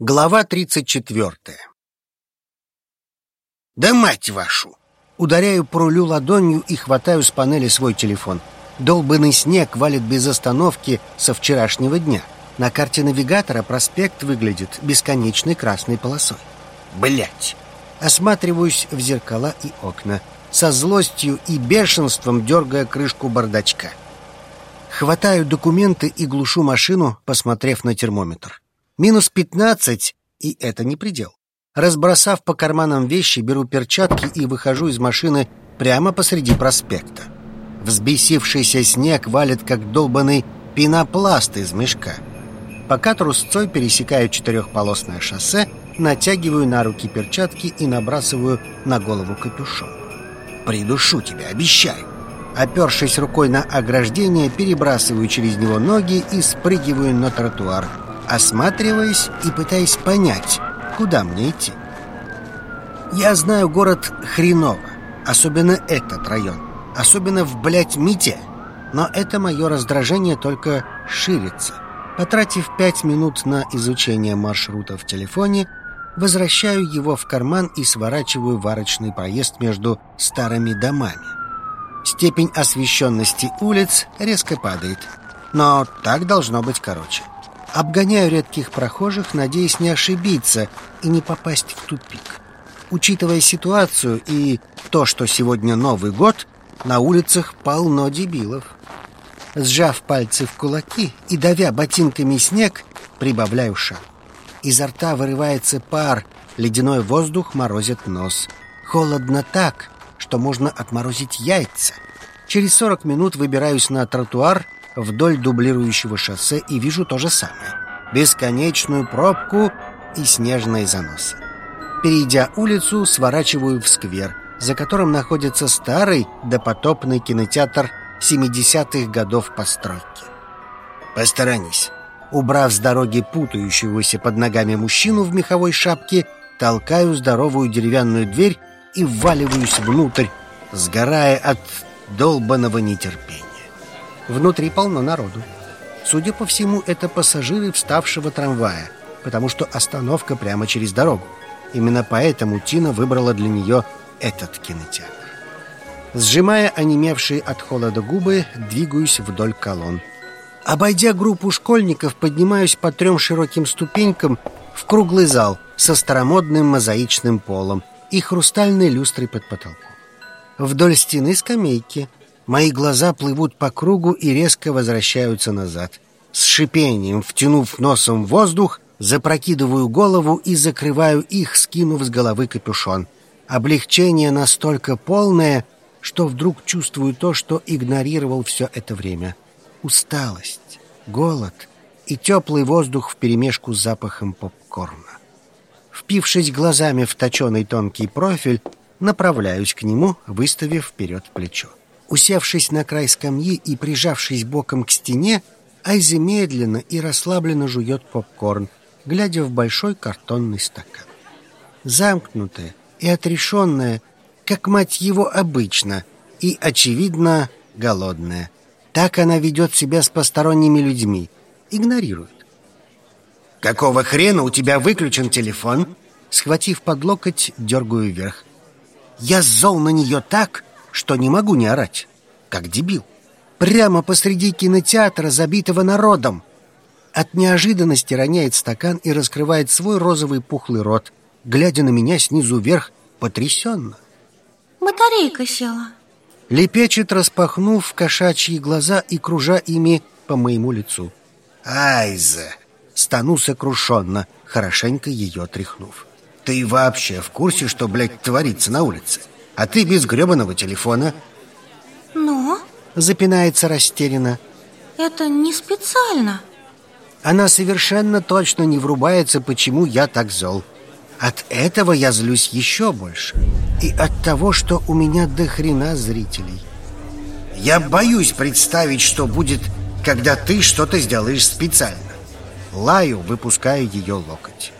Глава 34 «Да мать вашу!» Ударяю по рулю ладонью и хватаю с панели свой телефон. Долбанный снег валит без остановки со вчерашнего дня. На карте навигатора проспект выглядит бесконечной красной полосой. Блять! Осматриваюсь в зеркала и окна. Со злостью и бешенством дергая крышку бардачка. Хватаю документы и глушу машину, посмотрев на термометр. Минус пятнадцать, и это не предел. Разбросав по карманам вещи, беру перчатки и выхожу из машины прямо посреди проспекта. Взбесившийся снег валит, как долбанный пенопласт из мешка. Пока трусцой пересекаю четырехполосное шоссе, натягиваю на руки перчатки и набрасываю на голову капюшон. «Придушу тебя, обещаю!» Опершись рукой на ограждение, перебрасываю через него ноги и спрыгиваю на тротуар – осматриваясь и пытаясь понять, куда мне идти. Я знаю город хреново, особенно этот район, особенно в, блядь, Мите, но это мое раздражение только ширится. Потратив пять минут на изучение маршрута в телефоне, возвращаю его в карман и сворачиваю варочный проезд между старыми домами. Степень освещенности улиц резко падает, но так должно быть короче. Обгоняю редких прохожих, надеясь не ошибиться и не попасть в тупик. Учитывая ситуацию и то, что сегодня Новый год, на улицах полно дебилов. Сжав пальцы в кулаки и давя ботинками снег, прибавляю шаг. Изо рта вырывается пар, ледяной воздух морозит нос. Холодно так, что можно отморозить яйца. Через сорок минут выбираюсь на тротуар вдоль дублирующего шоссе и вижу то же самое. Бесконечную пробку и снежные заносы. Перейдя улицу, сворачиваю в сквер, за которым находится старый допотопный кинотеатр 70-х годов постройки. «Посторонись!» Убрав с дороги путающегося под ногами мужчину в меховой шапке, толкаю здоровую деревянную дверь и вваливаюсь внутрь, сгорая от долбанного нетерпения. Внутри полно народу. Судя по всему, это пассажиры вставшего трамвая, потому что остановка прямо через дорогу. Именно поэтому Тина выбрала для нее этот кинотеатр. Сжимая онемевшие от холода губы, двигаюсь вдоль колонн. Обойдя группу школьников, поднимаюсь по трем широким ступенькам в круглый зал со старомодным мозаичным полом и хрустальной люстрой под потолком. Вдоль стены скамейки, Мои глаза плывут по кругу и резко возвращаются назад. С шипением, втянув носом воздух, запрокидываю голову и закрываю их, скинув с головы капюшон. Облегчение настолько полное, что вдруг чувствую то, что игнорировал все это время. Усталость, голод и теплый воздух вперемешку с запахом попкорна. Впившись глазами в точеный тонкий профиль, направляюсь к нему, выставив вперед плечо. Усевшись на край скамьи и прижавшись боком к стене, Айзи медленно и расслабленно жует попкорн, глядя в большой картонный стакан. Замкнутая и отрешенная, как мать его обычно, и, очевидно, голодная. Так она ведет себя с посторонними людьми, игнорирует. «Какого хрена у тебя выключен телефон?» Схватив под локоть, дергаю вверх. «Я зол на нее так, что не могу не орать, как дебил. Прямо посреди кинотеатра, забитого народом. От неожиданности роняет стакан и раскрывает свой розовый пухлый рот, глядя на меня снизу вверх потрясенно. Батарейка села. Лепечет, распахнув кошачьи глаза и кружа ими по моему лицу. Айза! Стану сокрушенно, хорошенько ее тряхнув. Ты вообще в курсе, что, блядь, творится на улице? А ты без гребаного телефона? Но? Запинается растерянно. Это не специально. Она совершенно точно не врубается, почему я так зол. От этого я злюсь еще больше. И от того, что у меня до хрена зрителей. Я боюсь представить, что будет, когда ты что-то сделаешь специально. Лаю, выпуская ее локоть.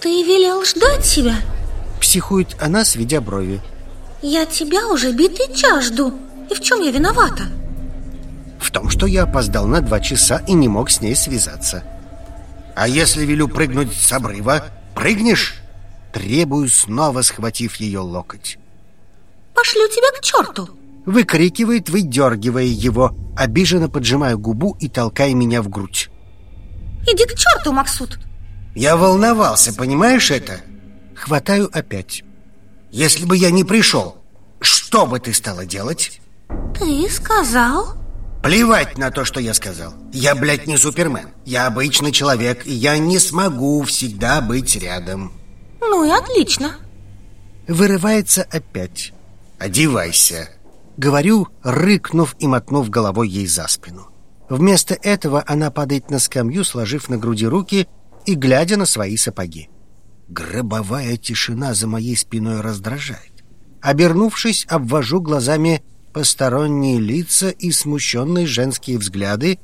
Ты велел ждать себя? Психует она, сведя брови Я тебя уже битый час жду И в чем я виновата? В том, что я опоздал на два часа и не мог с ней связаться А если велю прыгнуть с обрыва, прыгнешь? Требую, снова схватив ее локоть. Пошлю тебя к черту! Выкрикивает, выдергивая его, обиженно поджимая губу и толкая меня в грудь. Иди к черту, Максут! Я волновался, понимаешь это? Хватаю опять. Если бы я не пришел, что бы ты стала делать? Ты сказал? Плевать на то, что я сказал. Я, блядь, не Супермен. Я обычный человек, и я не смогу всегда быть рядом. Ну и отлично. Вырывается опять. Одевайся. Говорю, рыкнув и мотнув головой ей за спину. Вместо этого она падает на скамью, сложив на груди руки и глядя на свои сапоги. Гробовая тишина за моей спиной раздражает. Обернувшись, обвожу глазами посторонние лица и смущенные женские взгляды,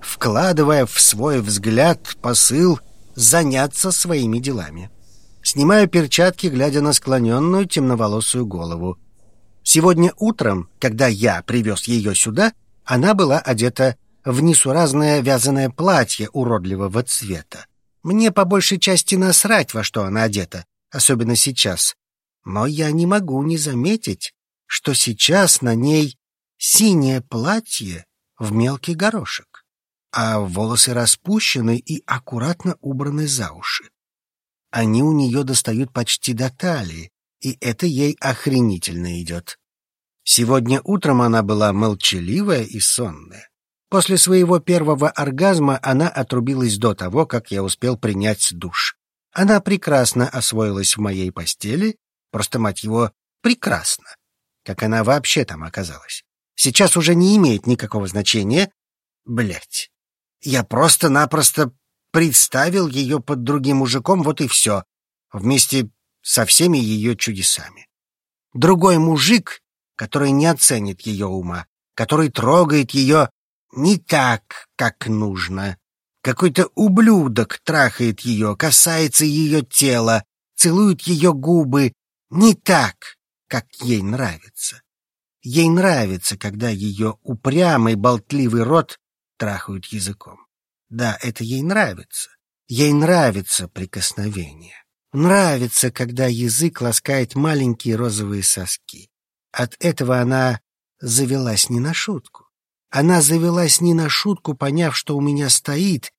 вкладывая в свой взгляд посыл заняться своими делами. Снимаю перчатки, глядя на склоненную темноволосую голову. Сегодня утром, когда я привез ее сюда, она была одета в несуразное вязаное платье уродливого цвета. Мне по большей части насрать, во что она одета, особенно сейчас. Но я не могу не заметить, что сейчас на ней синее платье в мелкий горошек, а волосы распущены и аккуратно убраны за уши. Они у нее достают почти до талии, и это ей охренительно идет. Сегодня утром она была молчаливая и сонная. После своего первого оргазма она отрубилась до того, как я успел принять душ. Она прекрасно освоилась в моей постели, просто, мать его, прекрасно. Как она вообще там оказалась? Сейчас уже не имеет никакого значения. Блять. Я просто-напросто представил ее под другим мужиком, вот и все. Вместе со всеми ее чудесами. Другой мужик, который не оценит ее ума, который трогает ее не так, как нужно. Какой-то ублюдок трахает ее, касается ее тела, целует ее губы не так, как ей нравится. Ей нравится, когда ее упрямый болтливый рот трахают языком. Да, это ей нравится. Ей нравится прикосновение. Нравится, когда язык ласкает маленькие розовые соски. От этого она завелась не на шутку. Она завелась не на шутку, поняв, что у меня стоит,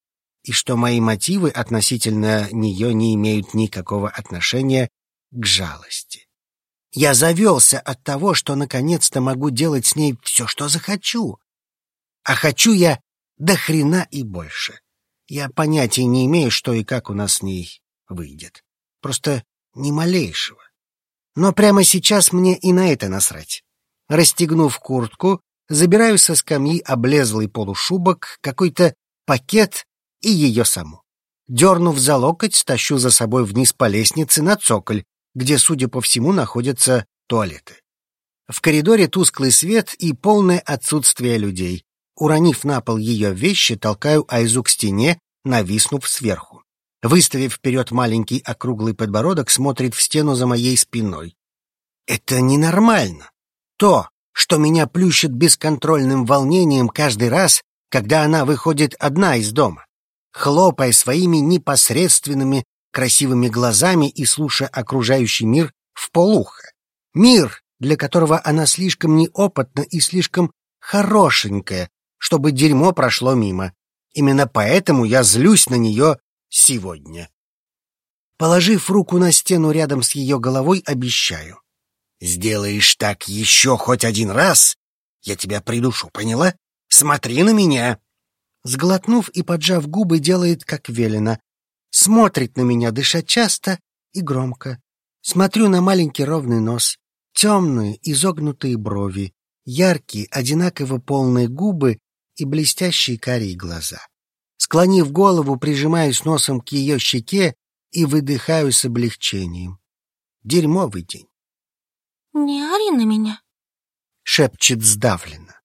и что мои мотивы относительно нее не имеют никакого отношения к жалости. Я завелся от того, что наконец-то могу делать с ней все, что захочу. А хочу я до хрена и больше. Я понятия не имею, что и как у нас с ней выйдет. Просто ни малейшего. Но прямо сейчас мне и на это насрать. Расстегнув куртку, забираю со скамьи облезлый полушубок, какой-то пакет и ее саму. Дернув за локоть, тащу за собой вниз по лестнице на цоколь, где, судя по всему, находятся туалеты. В коридоре тусклый свет и полное отсутствие людей. Уронив на пол ее вещи, толкаю Айзу к стене, нависнув сверху. Выставив вперед маленький округлый подбородок, смотрит в стену за моей спиной. Это ненормально. То, что меня плющит бесконтрольным волнением каждый раз, когда она выходит одна из дома, хлопая своими непосредственными красивыми глазами и слушая окружающий мир в полухо. Мир, для которого она слишком неопытна и слишком хорошенькая, чтобы дерьмо прошло мимо. Именно поэтому я злюсь на нее сегодня. Положив руку на стену рядом с ее головой, обещаю. Сделаешь так еще хоть один раз, я тебя придушу, поняла? Смотри на меня. Сглотнув и поджав губы, делает, как велено. Смотрит на меня, дыша часто и громко. Смотрю на маленький ровный нос, темные изогнутые брови, яркие, одинаково полные губы и блестящие карие глаза. Склонив голову, прижимаюсь носом к ее щеке и выдыхаю с облегчением. Дерьмовый день. «Не ори на меня», — шепчет сдавленно.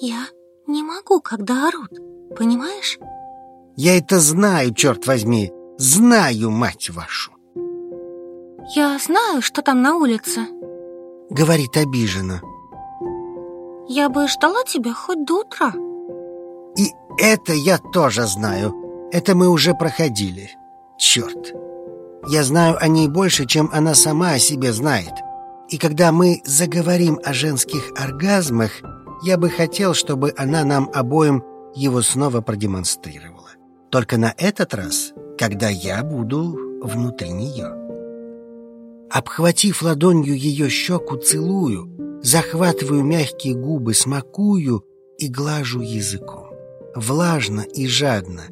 «Я не могу, когда орут, понимаешь?» Я это знаю, черт возьми. Знаю, мать вашу. Я знаю, что там на улице. Говорит обиженно. Я бы ждала тебя хоть до утра. И это я тоже знаю. Это мы уже проходили. Черт. Я знаю о ней больше, чем она сама о себе знает. И когда мы заговорим о женских оргазмах, я бы хотел, чтобы она нам обоим его снова продемонстрировала. Только на этот раз, когда я буду внутри нее. Обхватив ладонью ее щеку, целую, захватываю мягкие губы, смакую и глажу языком. Влажно и жадно.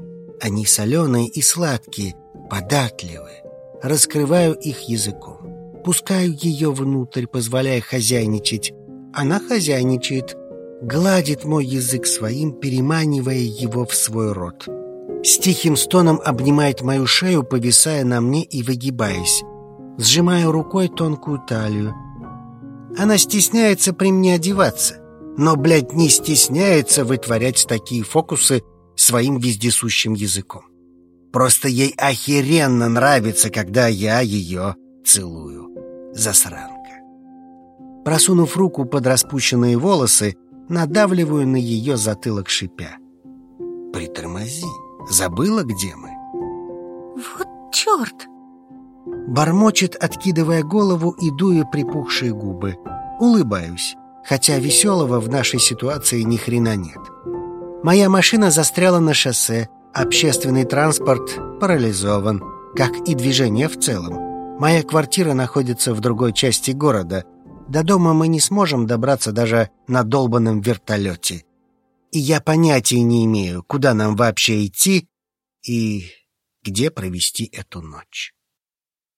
Они соленые и сладкие, податливые. Раскрываю их языком. Пускаю ее внутрь, позволяя хозяйничать. Она хозяйничает, гладит мой язык своим, переманивая его в свой рот. С тихим стоном обнимает мою шею, повисая на мне и выгибаясь. Сжимаю рукой тонкую талию. Она стесняется при мне одеваться, но, блядь, не стесняется вытворять такие фокусы своим вездесущим языком. Просто ей охеренно нравится, когда я ее целую. Засранка. Просунув руку под распущенные волосы, надавливаю на ее затылок шипя. «Притормози. Забыла, где мы?» «Вот черт!» Бормочет, откидывая голову и дуя припухшие губы. Улыбаюсь, хотя веселого в нашей ситуации ни хрена нет. Моя машина застряла на шоссе, общественный транспорт парализован, как и движение в целом. Моя квартира находится в другой части города. До дома мы не сможем добраться даже на долбанном вертолете. И я понятия не имею, куда нам вообще идти и где провести эту ночь.